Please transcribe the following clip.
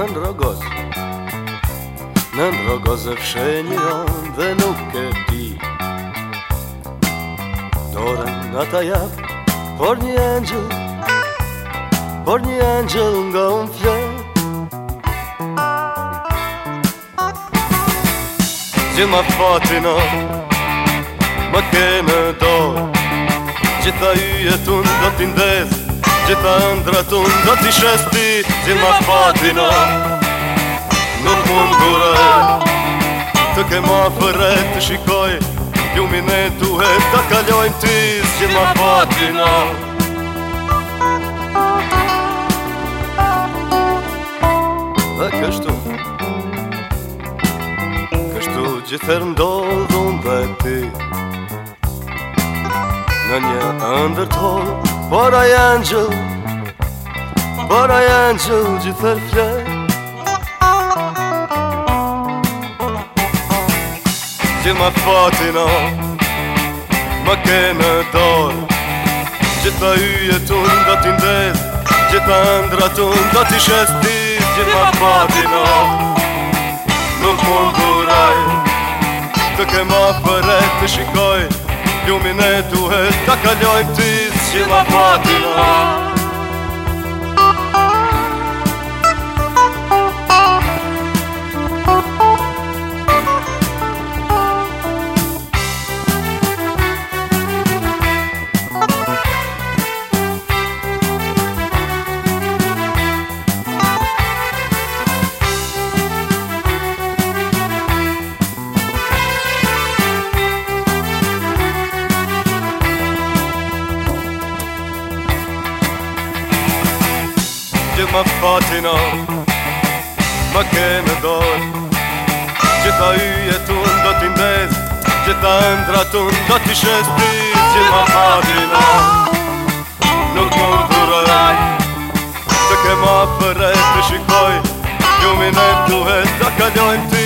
në në rogoz Në rogoz e fshenion dhe nuk e ti Dorën nga ta por një angel Por një angel nga unë fjoj Gjën ma fatin o, ke me do Gjitha i e do t'indez Gjitha ndra tun do t'i shesti Gjën ma fatin Ke ma fërret të shikoj Ljumin e duhet të kalojmë ty Si ma fatina Dhe kështu Kështu gjithër ndollë dhëm dhe ti Në një ndër tolë Bërë a janë gjëllë Bërë janë gjëllë gjithër fjerë Gjithë më të fatina Më ke në dorë Gjitha yjet unë do t'i ndez Gjitha ndrat unë do t'i shesti Gjithë më të fatina Nuk mund duraj Të ke ma përre të shikoj Ljumin e duhet të kaloj këtis Gjithë më të fatina më fatin Më kene me dorë Gjitha u e do t'i mbez Gjitha e më do t'i shes Ti që më fatin Nuk Nuk më dhurë Të kema përre të shikoj Gjumin e duhet të kaljojnë ti